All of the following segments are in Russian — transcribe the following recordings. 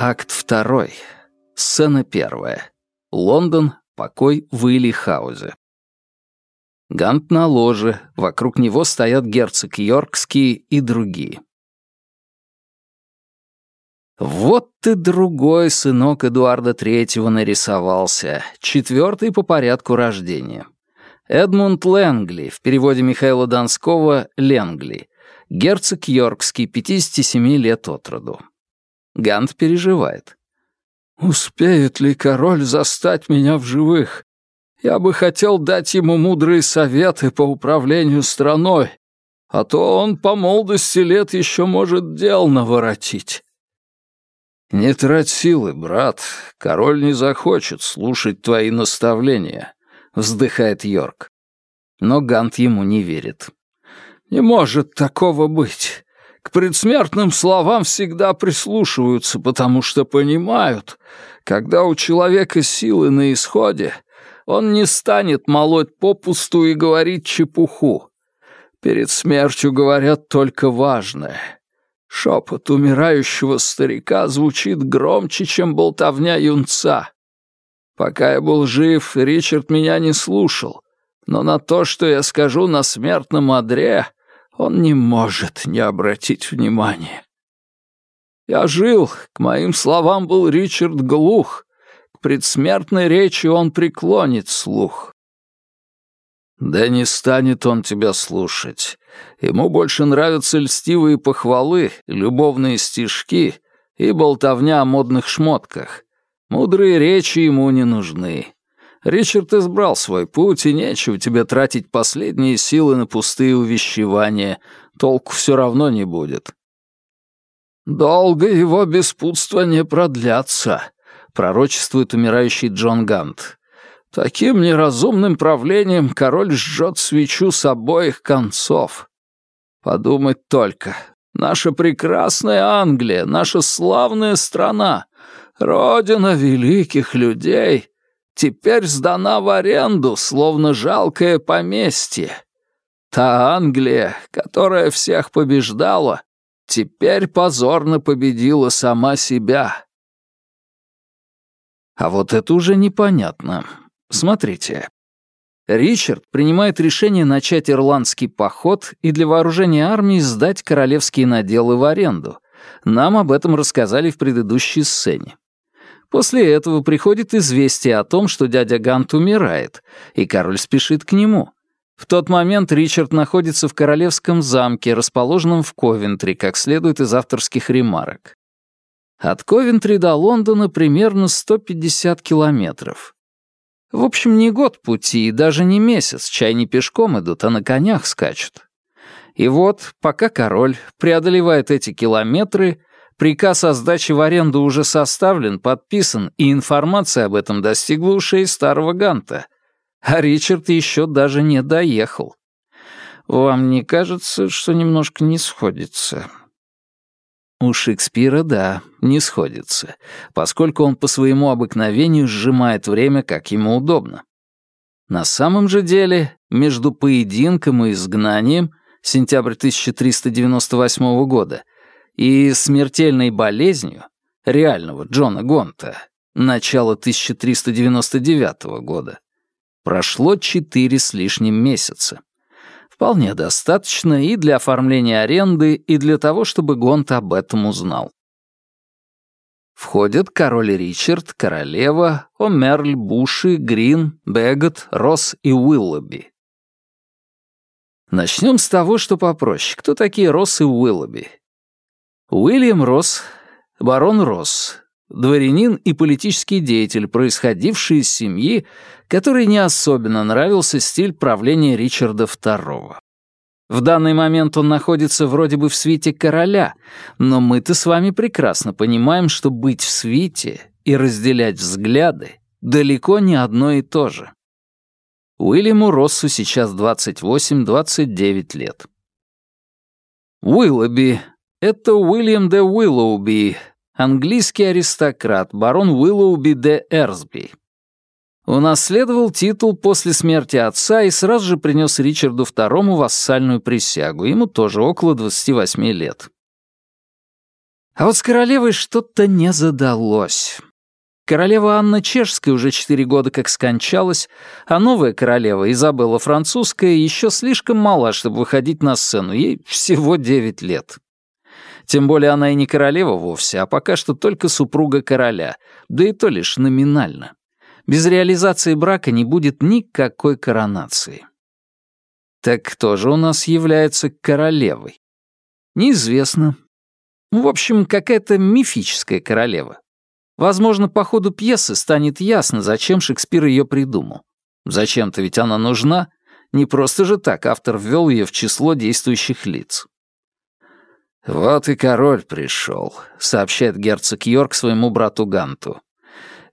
Акт второй. Сцена первая. Лондон. Покой в Уилли-хаузе. Гант на ложе, вокруг него стоят герцог Йоркский и другие. Вот ты другой сынок Эдуарда Третьего нарисовался, четвертый по порядку рождения. Эдмунд Ленгли, в переводе Михаила Донского «Ленгли», герцог Йоркский, 57 лет от роду. Гант переживает. «Успеет ли король застать меня в живых? Я бы хотел дать ему мудрые советы по управлению страной, а то он по молодости лет еще может дел наворотить». «Не трать силы, брат. Король не захочет слушать твои наставления», — вздыхает Йорк. Но Гант ему не верит. «Не может такого быть. К предсмертным словам всегда прислушиваются, потому что понимают, когда у человека силы на исходе, он не станет молоть попусту и говорить чепуху. Перед смертью говорят только важное. Шепот умирающего старика звучит громче, чем болтовня юнца. Пока я был жив, Ричард меня не слушал, но на то, что я скажу на смертном одре, он не может не обратить внимания. Я жил, к моим словам был Ричард глух, к предсмертной речи он преклонит слух. Да не станет он тебя слушать. Ему больше нравятся льстивые похвалы, любовные стишки и болтовня о модных шмотках. Мудрые речи ему не нужны. Ричард избрал свой путь, и нечего тебе тратить последние силы на пустые увещевания. Толку все равно не будет. «Долго его беспутство не продлятся», — пророчествует умирающий Джон Гант. «Таким неразумным правлением король жжет свечу с обоих концов. Подумать только, наша прекрасная Англия, наша славная страна, родина великих людей — теперь сдана в аренду, словно жалкое поместье. Та Англия, которая всех побеждала, теперь позорно победила сама себя. А вот это уже непонятно. Смотрите. Ричард принимает решение начать ирландский поход и для вооружения армии сдать королевские наделы в аренду. Нам об этом рассказали в предыдущей сцене. После этого приходит известие о том, что дядя Гант умирает, и король спешит к нему. В тот момент Ричард находится в королевском замке, расположенном в Ковентри, как следует из авторских ремарок. От Ковентри до Лондона примерно 150 километров. В общем, не год пути и даже не месяц, чай не пешком идут, а на конях скачут. И вот, пока король преодолевает эти километры, Приказ о сдаче в аренду уже составлен, подписан, и информация об этом достигла ушей старого Ганта. А Ричард еще даже не доехал. Вам не кажется, что немножко не сходится? У Шекспира, да, не сходится, поскольку он по своему обыкновению сжимает время, как ему удобно. На самом же деле, между поединком и изгнанием, сентябрь 1398 года, и смертельной болезнью реального Джона Гонта начала 1399 года прошло четыре с лишним месяца. Вполне достаточно и для оформления аренды, и для того, чтобы Гонт об этом узнал. Входят король Ричард, королева, Омерль, Буши, Грин, Бэггот, Росс и Уиллоби. Начнем с того, что попроще. Кто такие Росс и Уиллоби? Уильям Росс, барон Росс, дворянин и политический деятель, происходивший из семьи, которой не особенно нравился стиль правления Ричарда II. В данный момент он находится вроде бы в свите короля, но мы-то с вами прекрасно понимаем, что быть в свите и разделять взгляды далеко не одно и то же. Уильяму Россу сейчас 28-29 лет. Уиллоби это Уильям де Уиллоуби, английский аристократ, барон Уиллоуби де Эрсби. Унаследовал титул после смерти отца и сразу же принес Ричарду II вассальную присягу, ему тоже около 28 лет. А вот с королевой что-то не задалось. Королева Анна Чешская уже четыре года как скончалась, а новая королева, Изабелла Французская, еще слишком мала, чтобы выходить на сцену, ей всего девять лет. Тем более она и не королева вовсе, а пока что только супруга короля, да и то лишь номинально. Без реализации брака не будет никакой коронации. Так кто же у нас является королевой? Неизвестно. В общем, какая-то мифическая королева. Возможно, по ходу пьесы станет ясно, зачем Шекспир ее придумал. Зачем-то ведь она нужна. Не просто же так автор ввел ее в число действующих лиц. «Вот и король пришел», — сообщает герцог Йорк своему брату Ганту.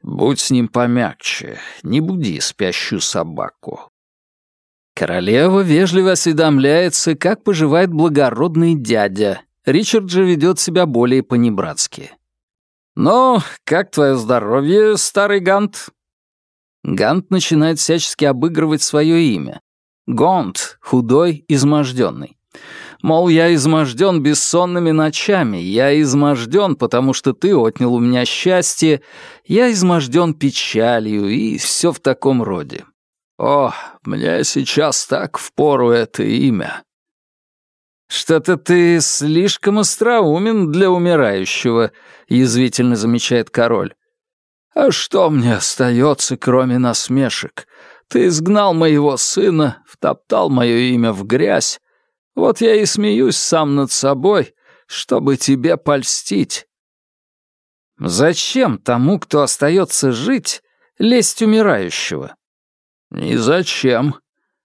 «Будь с ним помягче, не буди спящую собаку». Королева вежливо осведомляется, как поживает благородный дядя. Ричард же ведет себя более понебратски. «Ну, как твое здоровье, старый Гант?» Гант начинает всячески обыгрывать свое имя. Гонт, худой, изможденный. Мол, я изможден бессонными ночами, я изможден, потому что ты отнял у меня счастье, я изможден печалью и все в таком роде. О, мне сейчас так впору это имя. «Что-то ты слишком остроумен для умирающего», — язвительно замечает король. «А что мне остается, кроме насмешек? Ты изгнал моего сына, втоптал мое имя в грязь. Вот я и смеюсь сам над собой, чтобы тебе польстить». «Зачем тому, кто остается жить, лезть умирающего?» «Ни зачем.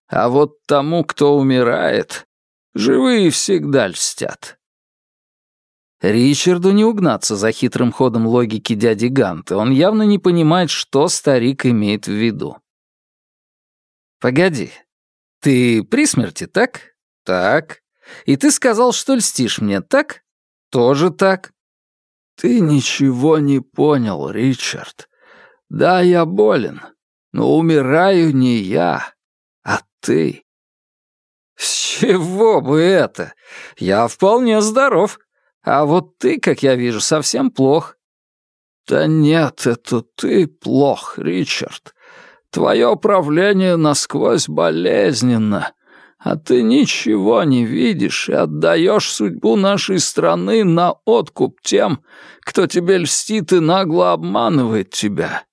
А вот тому, кто умирает, Живые всегда льстят. Ричарду не угнаться за хитрым ходом логики дяди Ганта. Он явно не понимает, что старик имеет в виду. «Погоди, ты при смерти, так? Так. И ты сказал, что льстишь мне, так? Тоже так. Ты ничего не понял, Ричард. Да, я болен, но умираю не я, а ты. «С чего бы это? Я вполне здоров. А вот ты, как я вижу, совсем плох». «Да нет, это ты плох, Ричард. Твое правление насквозь болезненно, а ты ничего не видишь и отдаешь судьбу нашей страны на откуп тем, кто тебе льстит и нагло обманывает тебя.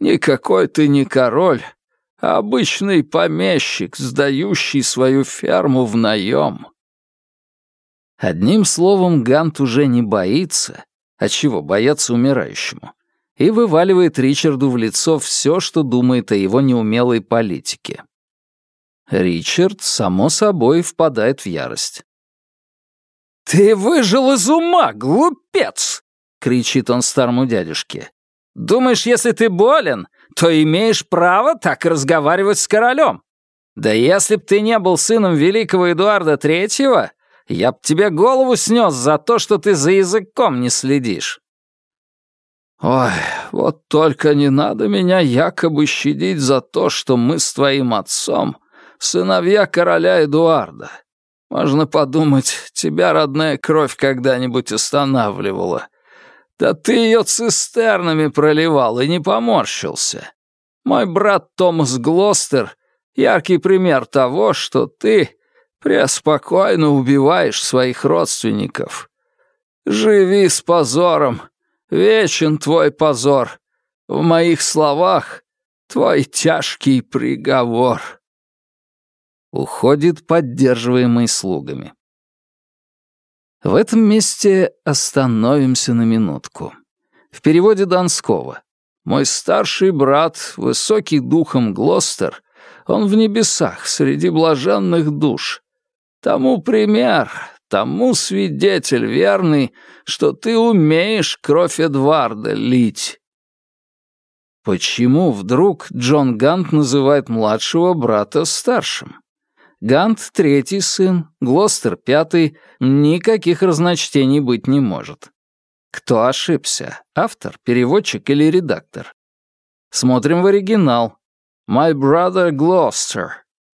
Никакой ты не король, Обычный помещик, сдающий свою ферму в наем. Одним словом, Гант уже не боится, а чего бояться умирающему, и вываливает Ричарду в лицо все, что думает о его неумелой политике. Ричард, само собой, впадает в ярость. «Ты выжил из ума, глупец!» — кричит он старому дядюшке. «Думаешь, если ты болен, то имеешь право так разговаривать с королем. Да если б ты не был сыном великого Эдуарда Третьего, я б тебе голову снес за то, что ты за языком не следишь. Ой, вот только не надо меня якобы щадить за то, что мы с твоим отцом сыновья короля Эдуарда. Можно подумать, тебя родная кровь когда-нибудь останавливала. Да ты ее цистернами проливал и не поморщился. Мой брат Томас Глостер — яркий пример того, что ты преспокойно убиваешь своих родственников. Живи с позором, вечен твой позор. В моих словах твой тяжкий приговор. Уходит поддерживаемый слугами. В этом месте остановимся на минутку. В переводе Донского. «Мой старший брат, высокий духом Глостер, он в небесах, среди блаженных душ. Тому пример, тому свидетель верный, что ты умеешь кровь Эдварда лить». Почему вдруг Джон Гант называет младшего брата старшим? Гант — третий сын, Глостер — пятый, никаких разночтений быть не может. Кто ошибся, автор, переводчик или редактор? Смотрим в оригинал. «My brother Gloucester».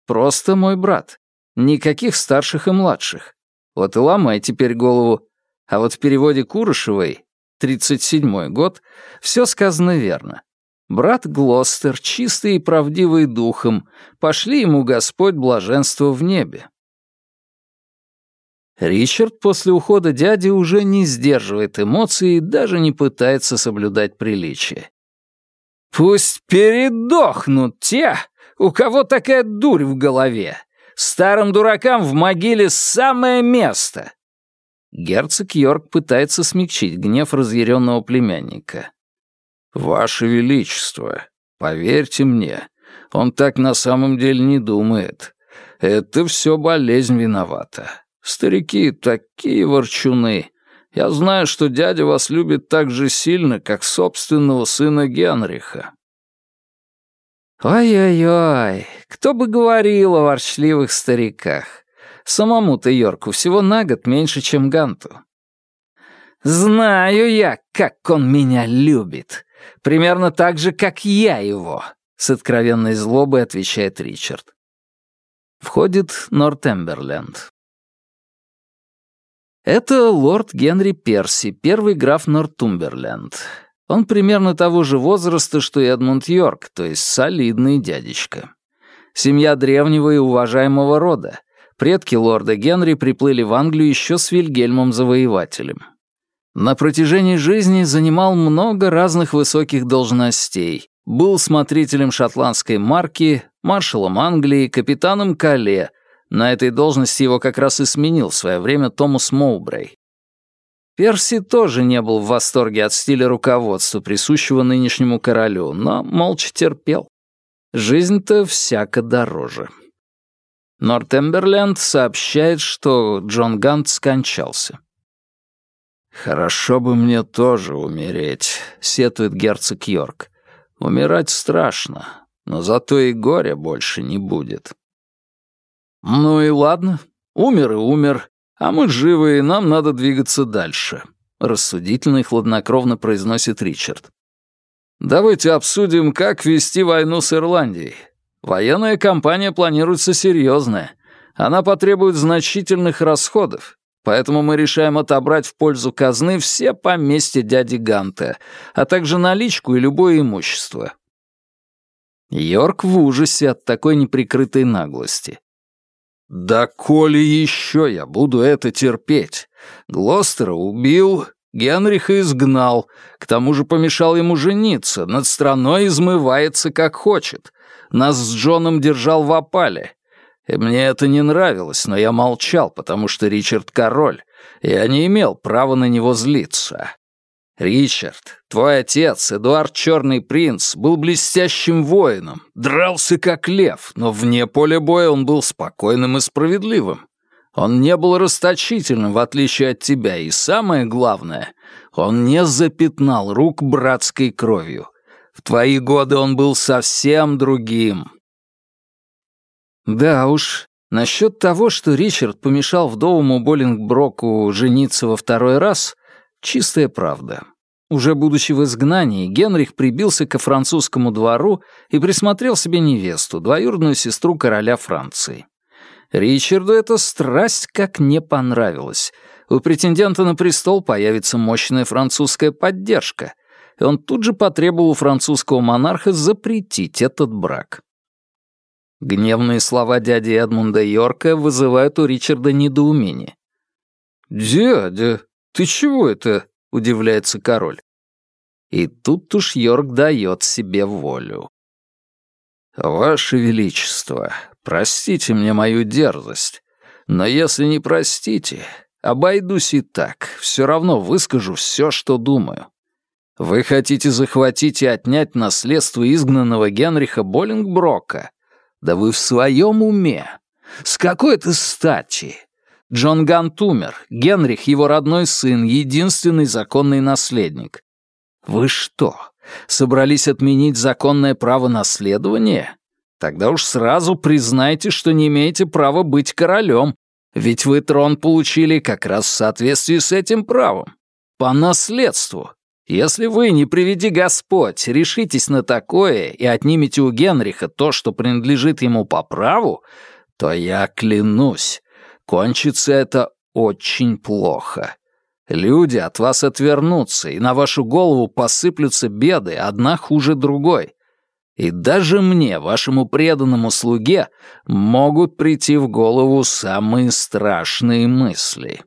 Просто мой брат. Никаких старших и младших. Вот и ломай теперь голову. А вот в переводе Курышевой, 37-й год, все сказано верно. Брат Глостер, чистый и правдивый духом, пошли ему Господь блаженство в небе. Ричард после ухода дяди уже не сдерживает эмоций и даже не пытается соблюдать приличие. «Пусть передохнут те, у кого такая дурь в голове. Старым дуракам в могиле самое место!» Герцог Йорк пытается смягчить гнев разъяренного племянника. «Ваше Величество, поверьте мне, он так на самом деле не думает. Это все болезнь виновата. Старики такие ворчуны. Я знаю, что дядя вас любит так же сильно, как собственного сына Генриха». «Ой-ой-ой, кто бы говорил о ворчливых стариках. Самому-то Йорку всего на год меньше, чем Ганту». «Знаю я, как он меня любит. Примерно так же, как я его», — с откровенной злобой отвечает Ричард. Входит Нортемберленд. Это лорд Генри Перси, первый граф Нортумберленд. Он примерно того же возраста, что и Эдмунд Йорк, то есть солидный дядечка. Семья древнего и уважаемого рода. Предки лорда Генри приплыли в Англию еще с Вильгельмом Завоевателем. На протяжении жизни занимал много разных высоких должностей. Был смотрителем шотландской марки, маршалом Англии, капитаном Кале — на этой должности его как раз и сменил в свое время Томас Моубрей. Перси тоже не был в восторге от стиля руководства, присущего нынешнему королю, но молча терпел. Жизнь-то всяко дороже. Нортемберленд сообщает, что Джон Гант скончался. «Хорошо бы мне тоже умереть», — сетует герцог Йорк. «Умирать страшно, но зато и горя больше не будет». «Ну и ладно. Умер и умер. А мы живы, и нам надо двигаться дальше», — рассудительно и хладнокровно произносит Ричард. «Давайте обсудим, как вести войну с Ирландией. Военная кампания планируется серьезная. Она потребует значительных расходов, поэтому мы решаем отобрать в пользу казны все поместья дяди Ганта, а также наличку и любое имущество». Йорк в ужасе от такой неприкрытой наглости. Да коли еще я буду это терпеть? Глостера убил, Генриха изгнал, к тому же помешал ему жениться, над страной измывается как хочет. Нас с Джоном держал в опале. Мне это не нравилось, но я молчал, потому что Ричард король, и я не имел права на него злиться. «Ричард, твой отец, Эдуард Черный Принц, был блестящим воином, дрался как лев, но вне поля боя он был спокойным и справедливым. Он не был расточительным, в отличие от тебя, и самое главное, он не запятнал рук братской кровью. В твои годы он был совсем другим». Да уж, насчет того, что Ричард помешал вдовому Боллингброку жениться во второй раз, чистая правда. Уже будучи в изгнании, Генрих прибился ко французскому двору и присмотрел себе невесту, двоюродную сестру короля Франции. Ричарду эта страсть как не понравилась. У претендента на престол появится мощная французская поддержка, и он тут же потребовал у французского монарха запретить этот брак. Гневные слова дяди Эдмунда Йорка вызывают у Ричарда недоумение. «Дядя, ты чего это?» — удивляется король. И тут уж Йорк дает себе волю. «Ваше Величество, простите мне мою дерзость, но если не простите, обойдусь и так, все равно выскажу все, что думаю. Вы хотите захватить и отнять наследство изгнанного Генриха Боллингброка? Да вы в своем уме? С какой-то стати? Джон Гант умер, Генрих, его родной сын, единственный законный наследник. Вы что, собрались отменить законное право наследования? Тогда уж сразу признайте, что не имеете права быть королем, ведь вы трон получили как раз в соответствии с этим правом. По наследству. Если вы, не приведи Господь, решитесь на такое и отнимете у Генриха то, что принадлежит ему по праву, то я клянусь, Кончится это очень плохо. Люди от вас отвернутся, и на вашу голову посыплются беды, одна хуже другой. И даже мне, вашему преданному слуге, могут прийти в голову самые страшные мысли.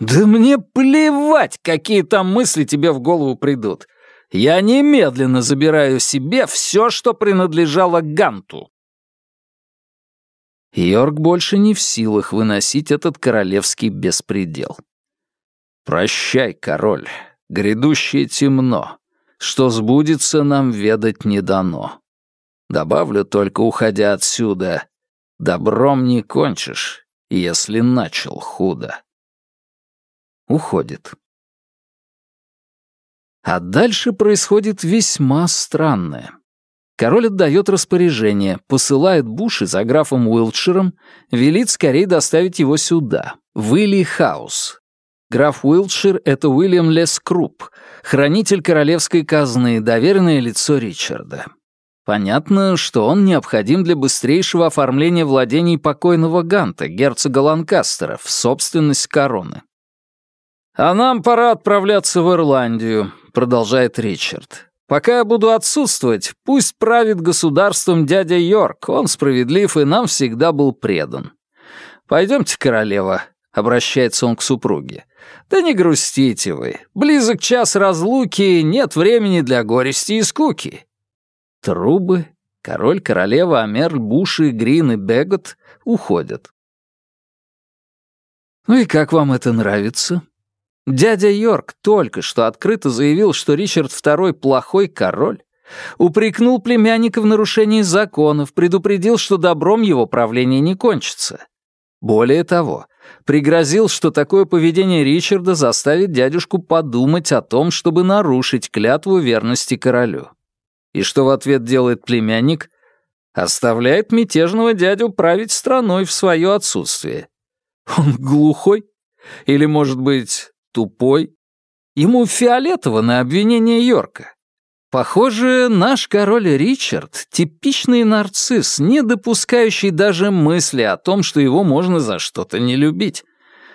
Да мне плевать, какие там мысли тебе в голову придут. Я немедленно забираю себе все, что принадлежало Ганту. Йорк больше не в силах выносить этот королевский беспредел. «Прощай, король, грядущее темно, что сбудется, нам ведать не дано. Добавлю только, уходя отсюда, добром не кончишь, если начал худо». Уходит. А дальше происходит весьма странное. Король отдает распоряжение, посылает Буши за графом Уилтширом, велит скорее доставить его сюда, в Илли Хаус, Граф Уилтшир — это Уильям Лескруп, хранитель королевской казны, доверенное лицо Ричарда. Понятно, что он необходим для быстрейшего оформления владений покойного Ганта, герцога Ланкастера, в собственность короны. «А нам пора отправляться в Ирландию», — продолжает Ричард. «Пока я буду отсутствовать, пусть правит государством дядя Йорк, он справедлив и нам всегда был предан. Пойдемте, королева, обращается он к супруге. «Да не грустите вы. Близок час разлуки, нет времени для горести и скуки». Трубы, король, королева, Амерль, Буши, Грин и Бегот уходят. «Ну и как вам это нравится?» Дядя Йорк только что открыто заявил, что Ричард II плохой король, упрекнул племянника в нарушении законов, предупредил, что добром его правление не кончится. Более того, пригрозил, что такое поведение Ричарда заставит дядюшку подумать о том, чтобы нарушить клятву верности королю. И что в ответ делает племянник? Оставляет мятежного дядю править страной в свое отсутствие. Он глухой? Или, может быть, тупой? Ему фиолетово на обвинение Йорка. Похоже, наш король Ричард — типичный нарцисс, не допускающий даже мысли о том, что его можно за что-то не любить.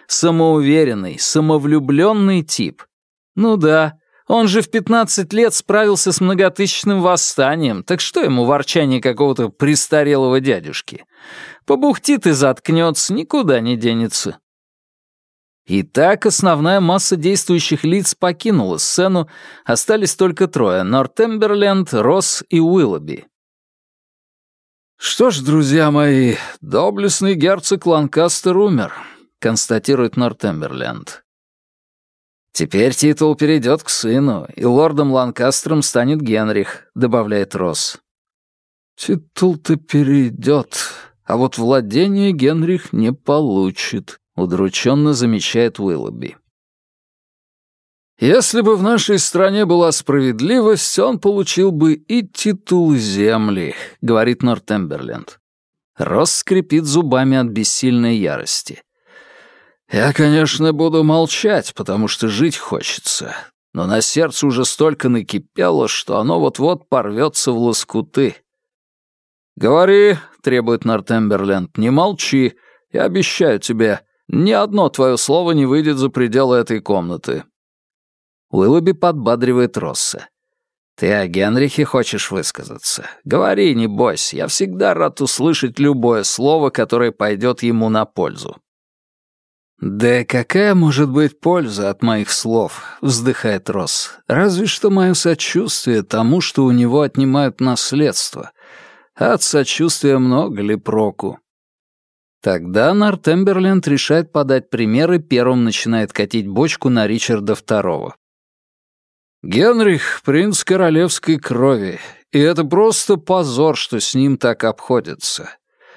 Самоуверенный, самовлюбленный тип. Ну да, он же в 15 лет справился с многотысячным восстанием, так что ему ворчание какого-то престарелого дядюшки? Побухтит и заткнется, никуда не денется. Итак, основная масса действующих лиц покинула сцену, остались только трое — Нортемберленд, Росс и Уиллоби. «Что ж, друзья мои, доблестный герцог Ланкастер умер», — констатирует Нортемберленд. «Теперь титул перейдет к сыну, и лордом Ланкастером станет Генрих», — добавляет Росс. «Титул-то перейдет, а вот владение Генрих не получит», удрученно замечает Уиллоби. Если бы в нашей стране была справедливость, он получил бы и титул земли, говорит Нортемберленд. Росс скрипит зубами от бессильной ярости. Я, конечно, буду молчать, потому что жить хочется, но на сердце уже столько накипело, что оно вот-вот порвется в лоскуты. «Говори», — требует Нортемберленд, — «не молчи, я обещаю тебе, ни одно твое слово не выйдет за пределы этой комнаты». Уиллоби подбадривает Росса. «Ты о Генрихе хочешь высказаться? Говори, не бойся, я всегда рад услышать любое слово, которое пойдет ему на пользу». «Да какая может быть польза от моих слов?» — вздыхает Росс. «Разве что мое сочувствие тому, что у него отнимают наследство. от сочувствия много ли проку?» Тогда Нортемберленд решает подать пример и первым начинает катить бочку на Ричарда II. «Генрих — принц королевской крови, и это просто позор, что с ним так обходятся.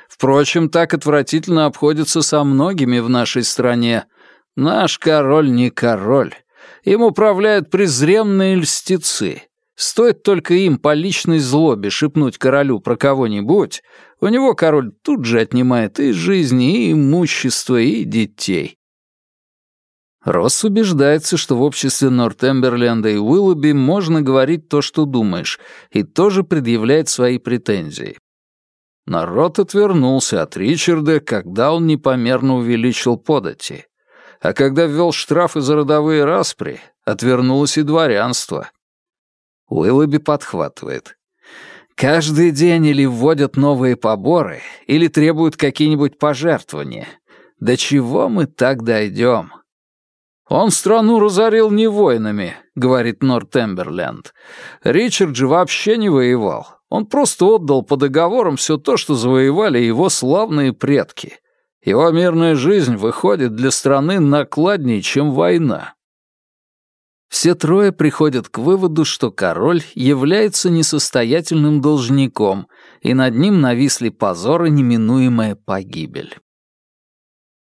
Впрочем, так отвратительно обходятся со многими в нашей стране. Наш король не король. Им управляют презренные льстецы. Стоит только им по личной злобе шепнуть королю про кого-нибудь, у него король тут же отнимает и жизни, и имущество, и детей. Росс убеждается, что в обществе Нортемберленда и Уиллоби можно говорить то, что думаешь, и тоже предъявляет свои претензии. Народ отвернулся от Ричарда, когда он непомерно увеличил подати. А когда ввел штрафы за родовые распри, отвернулось и дворянство. Уиллоби подхватывает. Каждый день или вводят новые поборы, или требуют какие-нибудь пожертвования. До чего мы так дойдем? «Он страну разорил не войнами», — говорит Нортемберленд. «Ричард же вообще не воевал. Он просто отдал по договорам все то, что завоевали его славные предки. Его мирная жизнь выходит для страны накладнее, чем война». Все трое приходят к выводу, что король является несостоятельным должником, и над ним нависли позор и неминуемая погибель.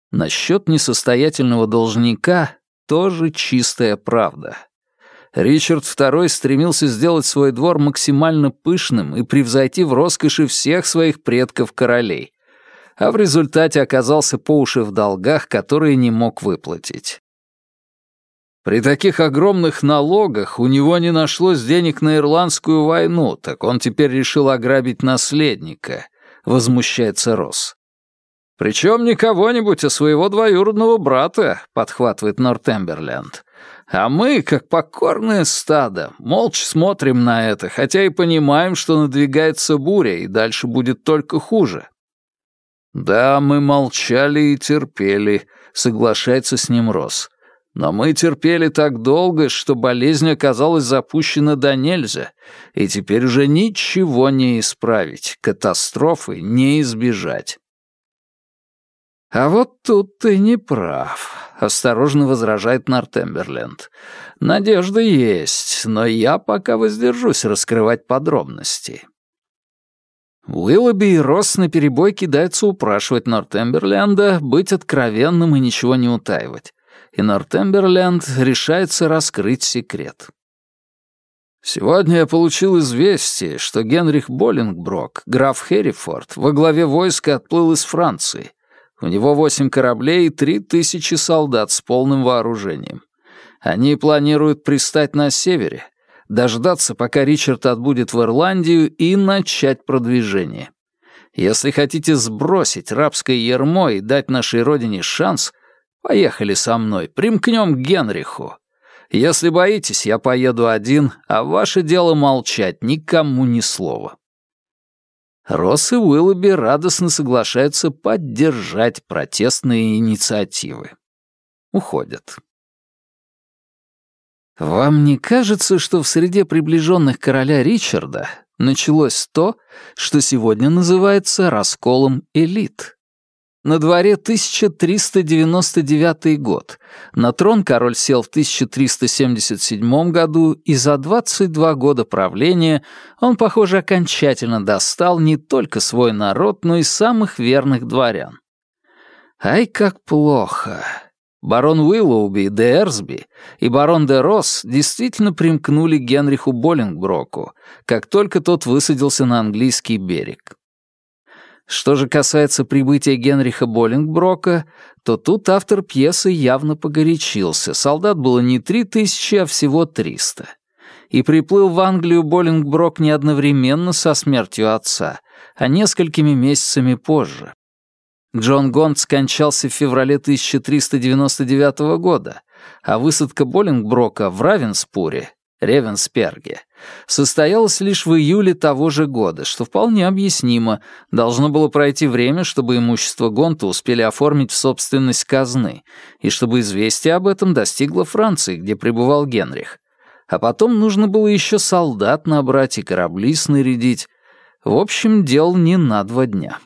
Насчет несостоятельного должника тоже чистая правда. Ричард II стремился сделать свой двор максимально пышным и превзойти в роскоши всех своих предков-королей, а в результате оказался по уши в долгах, которые не мог выплатить. При таких огромных налогах у него не нашлось денег на ирландскую войну, так он теперь решил ограбить наследника, возмущается Росс. «Причем не кого-нибудь, а своего двоюродного брата», — подхватывает Нортемберленд. «А мы, как покорное стадо, молча смотрим на это, хотя и понимаем, что надвигается буря, и дальше будет только хуже». «Да, мы молчали и терпели», — соглашается с ним Росс. «Но мы терпели так долго, что болезнь оказалась запущена до нельзя, и теперь уже ничего не исправить, катастрофы не избежать». «А вот тут ты не прав», — осторожно возражает Нортемберленд. «Надежда есть, но я пока воздержусь раскрывать подробности». Уиллоби и Росс наперебой кидаются упрашивать Нортемберленда быть откровенным и ничего не утаивать. И Нортемберленд решается раскрыть секрет. Сегодня я получил известие, что Генрих Боллингброк, граф Херрифорд, во главе войска отплыл из Франции, у него восемь кораблей и три тысячи солдат с полным вооружением. Они планируют пристать на севере, дождаться, пока Ричард отбудет в Ирландию и начать продвижение. Если хотите сбросить рабское ермо и дать нашей родине шанс, поехали со мной, примкнем к Генриху. Если боитесь, я поеду один, а ваше дело молчать, никому ни слова. Росс и Уиллоби радостно соглашаются поддержать протестные инициативы. Уходят. Вам не кажется, что в среде приближенных короля Ричарда началось то, что сегодня называется расколом элит? На дворе 1399 год. На трон король сел в 1377 году, и за 22 года правления он, похоже, окончательно достал не только свой народ, но и самых верных дворян. Ай, как плохо. Барон Уиллоуби де Эрсби и барон де Росс действительно примкнули Генриху Боллингброку, как только тот высадился на английский берег. Что же касается прибытия Генриха Боллингброка, то тут автор пьесы явно погорячился. Солдат было не три тысячи, а всего триста. И приплыл в Англию Боллингброк не одновременно со смертью отца, а несколькими месяцами позже. Джон Гонт скончался в феврале 1399 года, а высадка Боллингброка в Равенспуре Ревенсперге, состоялась лишь в июле того же года, что вполне объяснимо. Должно было пройти время, чтобы имущество Гонта успели оформить в собственность казны, и чтобы известие об этом достигло Франции, где пребывал Генрих. А потом нужно было еще солдат набрать и корабли снарядить. В общем, дел не на два дня.